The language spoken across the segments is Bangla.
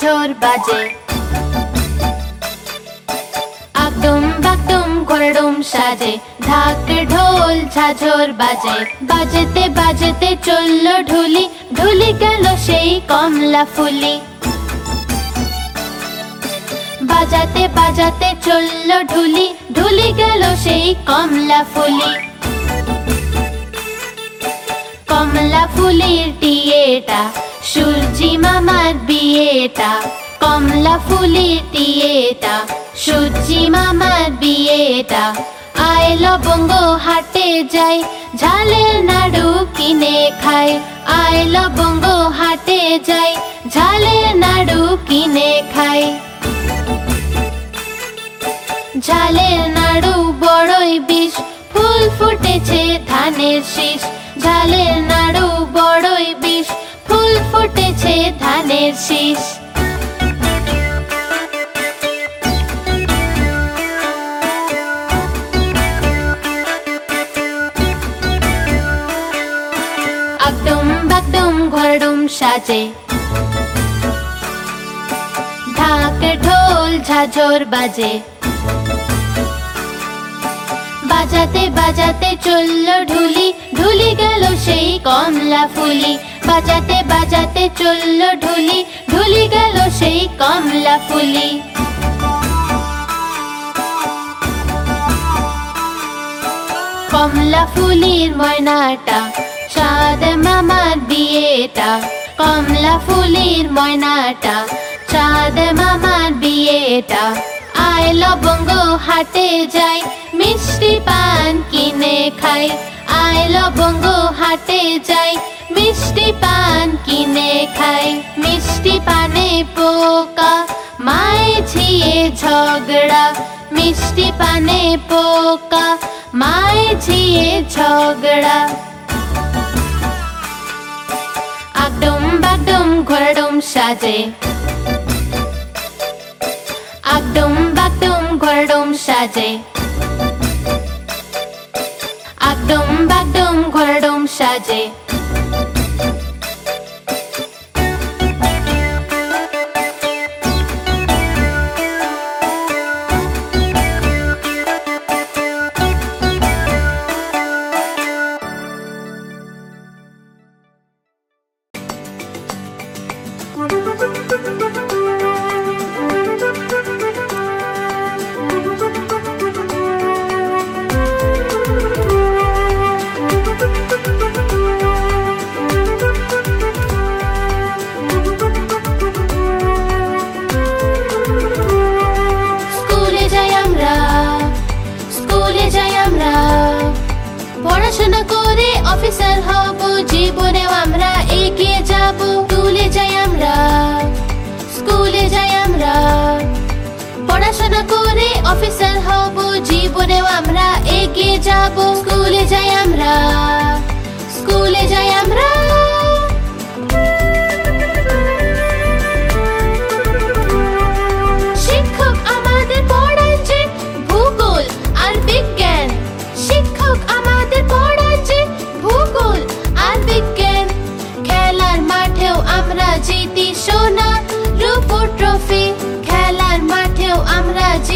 ঝাঝর বাজে। আগডুম বাগডুম ঘোরডুম সাজে, ঢাক, ঢোল, ঝাঝর বাজে। বাজেতে বাজেতে চলল ঢুলি ঢুলি গেল সেই কমলা ফুলি। বাজাতে বাজাতে চলল ঢুলি ঢুলি গেল সেই কমলা ফুলি। কমলা ফুলের টিয়েটা সূর্যি মামার বিয়েটা, কমলা ফুলের টিয়েটা সূর্যি মামার বিয়েটা। আয় লবঙ্গ হাটে যাই, ঝালের নাড়ু কিনে খাই। আয় লবঙ্গ হাটে যাই, ঝালের নাড়ু কিনে খাই। ঝালের নাড়ু বড়ই বিষ, ফুল ফুটেছে ধানের শীষ। ঝালের নাড়ু বড়ই বিষ ফুল ফুটেছে ধানের শীষ। ঘরডুম সাজে। ঢাক, ঢোল, ঝাঝর বাজে। বাজাতে বাজাতে চলল ঢুলি ঢুলি গেল সেই কমলা ফুলি। বাজাতে বাজাতে চলল ঢুলি ঢুলি গেল সেই কমলা ফুলি। কমলা ফুলির ময়নাটা, চাঁদ মামার বিয়েটা। কমলা ফুলির ময়নাটা, চাঁদ মামার বিয়েটা। আয় লবঙ্গ হাটে যাই, মিষ্টি পান কিনে খাই। আয় লবঙ্গ হাটে যাই মিষ্টি পান কিনে খাই, মিষ্টি পানে পোকা, মায় ঝিয়ে ঝগড়া, মিষ্টি পানে পোকা, মায় ঝিয়ে ঝগড়া। আগডুম বাগডুম ঘোরডুম সাজে। আগডুম বাগডুম ঘোরডুম সাজে। আগডুম বাগডুম ঘোরডুম সাজে।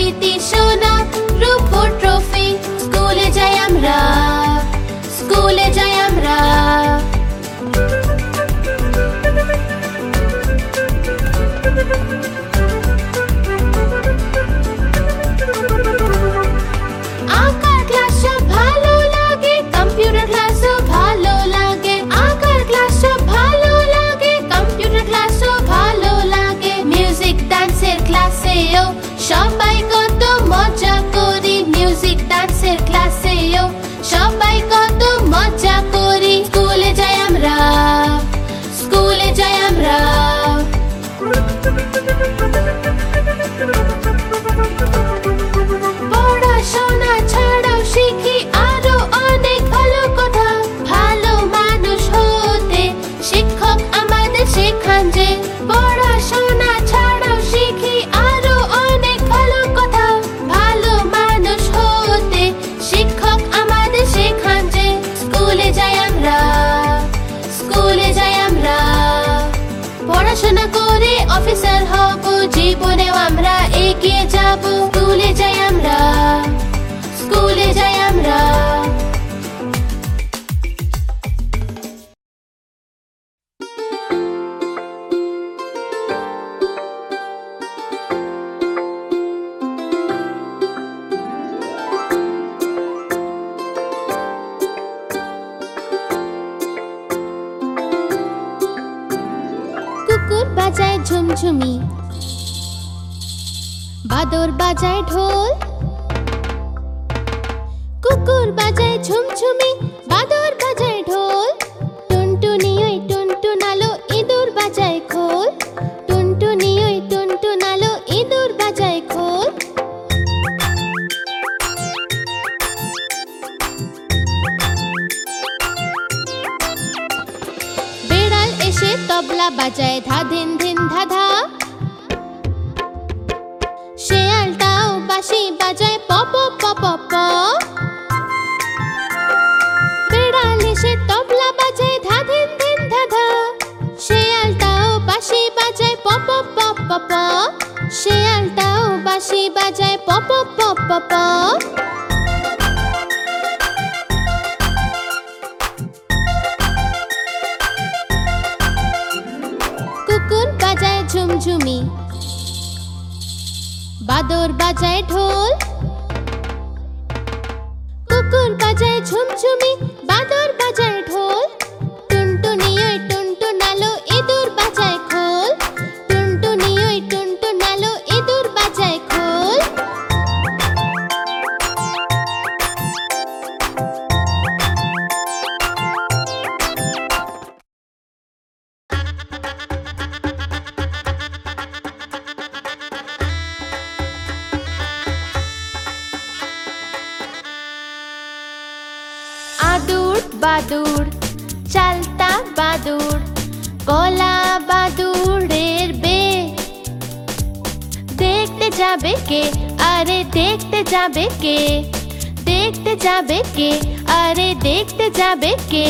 জিতি সোনা রূপো ট্রফি স্কুলে যাই আমরা। जाबे के, अरे देखते जाबे के। देखते जाबे के, अरे देखते जाबे के।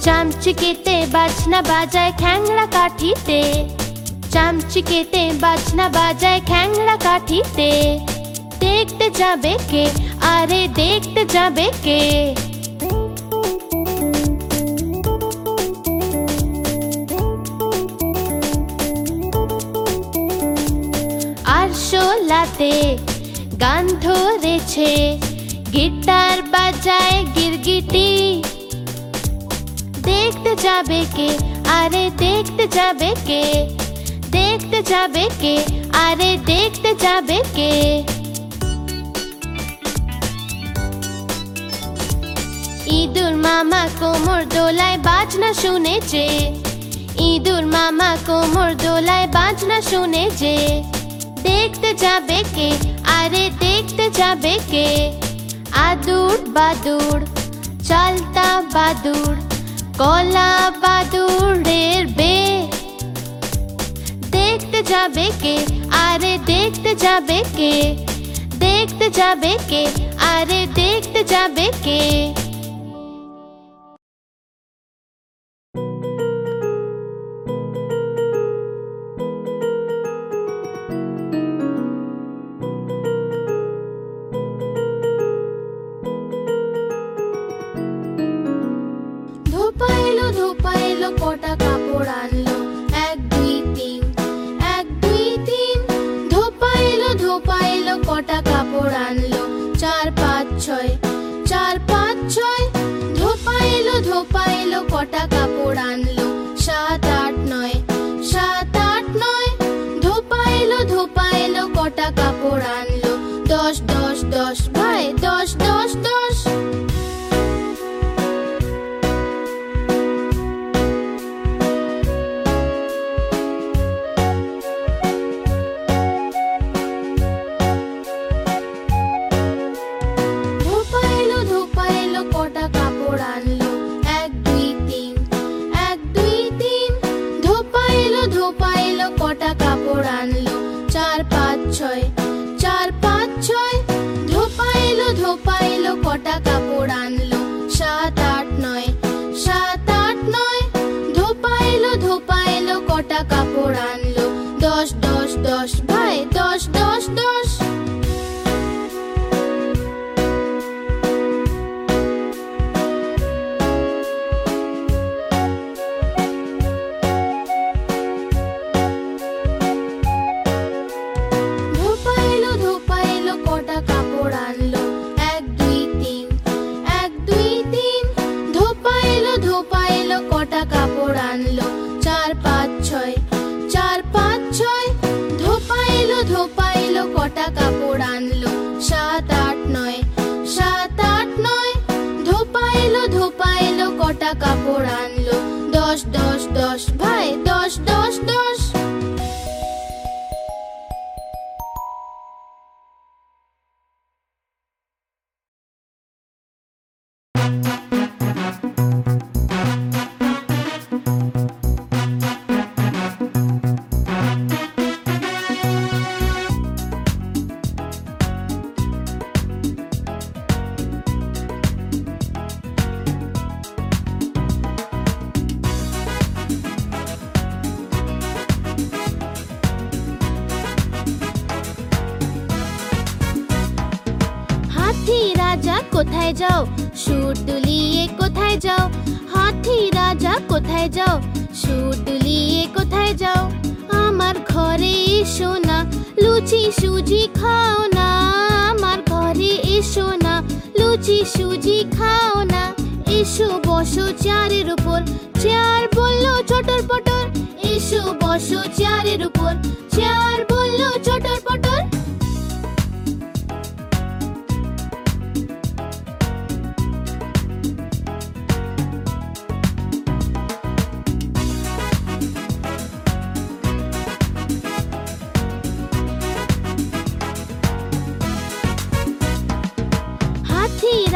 चमचकेते बजना बजाए खेंगड़ा काठी ते चमचकेते बजना बजाए खेंगड़ा काठी ते देखते जाबे के, अरे देखते जाबे के। গান ধরেছে গিটার বাজায় গিরগিটি। দেখতে যাবে কে? আরে দেখতে যাবে কে? দেখতে যাবে কে? আরে দেখতে যাবে কে? ইঁদুর মামা কোমর দোলায় বাজনা শুনেছে। ইঁদুর মামা কোমর দোলায় বাজনা শুনেছে। দেখতে যাবে কে? আরে দেখতে যাবে কে? আদুর বাদুর, চালতা বাদুর কলা বাদুরের বে দেখতে যাবে কে? আরে দেখতে যাবে কে? দেখতে যাবে কে? আরে দেখতে যাবে কে? రూపాయలు కొట్టకపోవడాన్ని কাপড় আনলো। দশ দশ দশ ভাই দশ দশ দশ। লুচি সুজি খাও না, আমার ঘরে এসো না। লুচি সুজি খাও না, এসো বসো চেয়ারের উপর। চেয়ার বলল চটর পটর এসো বসো চেয়ারের উপর। চেয়ার বলল চটর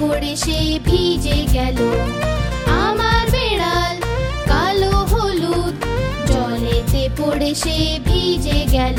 পড়ে সে ভিজে গেল। আমার বেড়াল কালো হলুদ জলেতে পড়ে সে ভিজে গেল।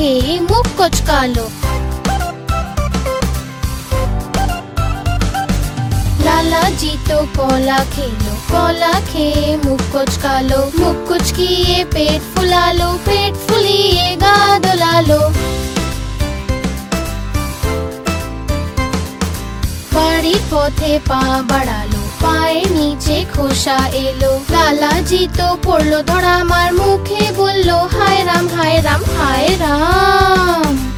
ముక్కొచ్చుకాలు लाला जी तो कोला खेलो, कोला खे मुख कुछ कालो मुख कुछ किए पेट फुला लो, पेट फुलिए गा दुला लो। बड़ी पोथे पा बड़ा लो। পায়ে নিচে খোসা এলো লালাজি তো পড়ল ধরা আমার মুখে বলল, হায় রাম হায় রাম হায় রাম।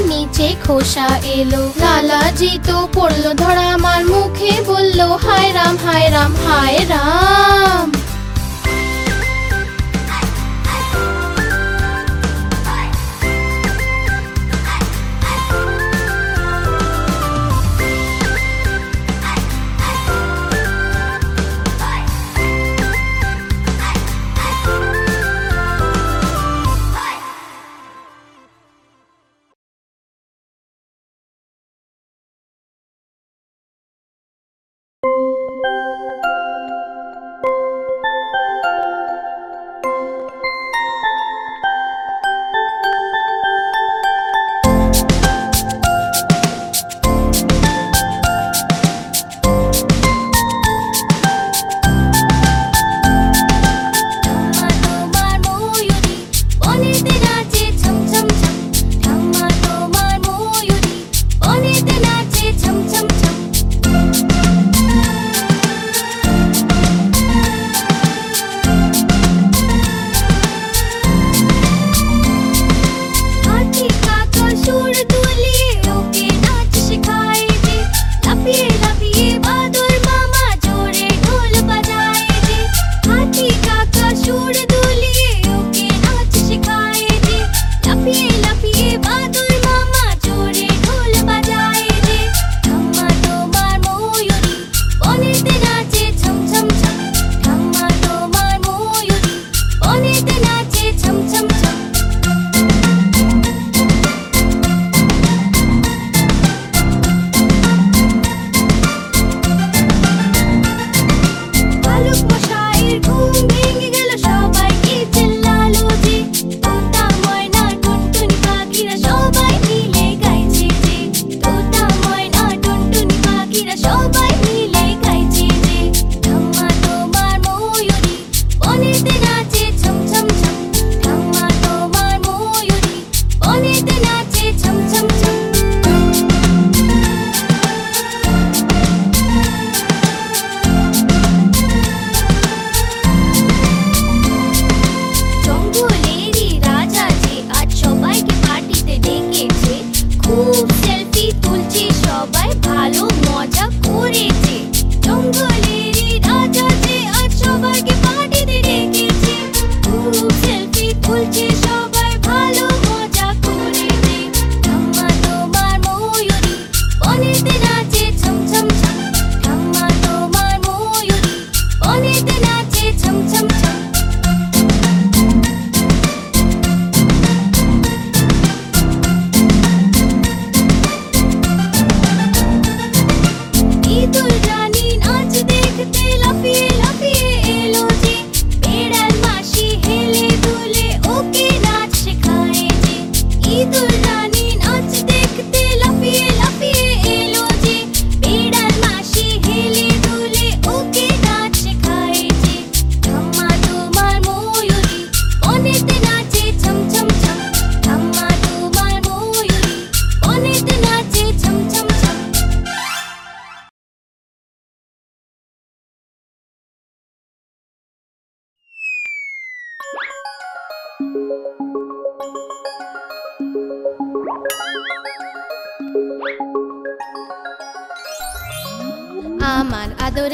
নিচে খোসা এলো লালাজি তো পড়ল ধরা আমার মুখে বলল, হায় রাম হায় রাম হায় রাম।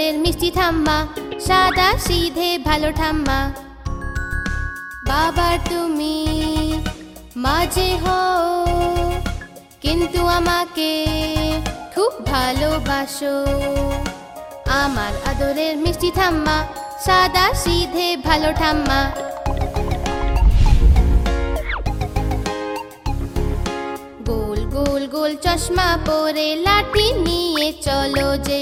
আদরের মিষ্টি ঠাম্মা, সাদা সিধে ভালো ঠাম্মা। বাবার তুমি মাঝে হও কিন্তু আমাকে খুব ভালোবাসো। আমার আদরের মিষ্টি ঠাম্মা, সাদা সিধে ভালো ঠাম্মা। গোল গোল গোল চশমা পরে লাঠি নিয়ে চলো যে।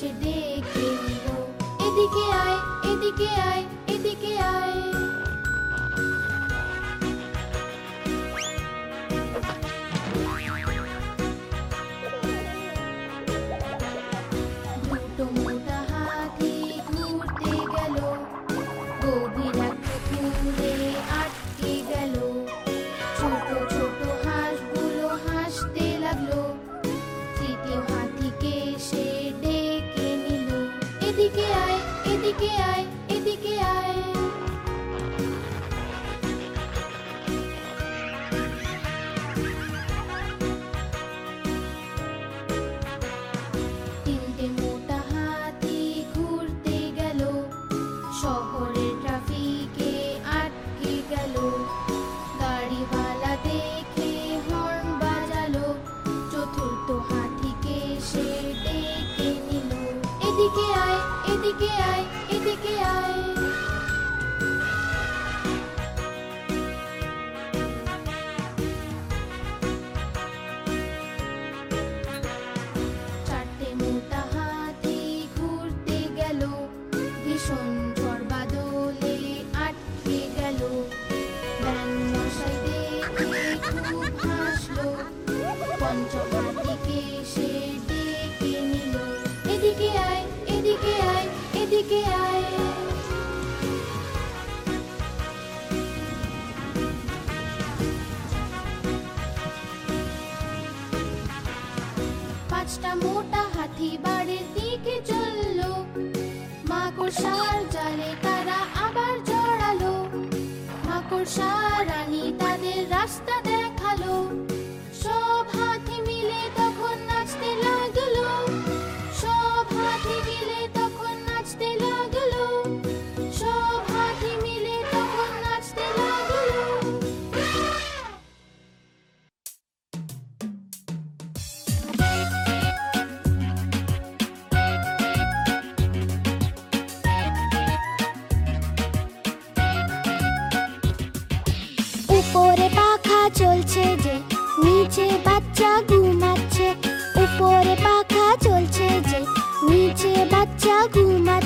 এসে দেখে নিল। এদিকে আয় উপরে পাখা চলছে যে নিচে বাচ্চা ঘুমাচ্ছে। উপরে পাখা চলছে যে নিচে বাচ্চা ঘুমাচ্ছে।